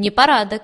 непарадак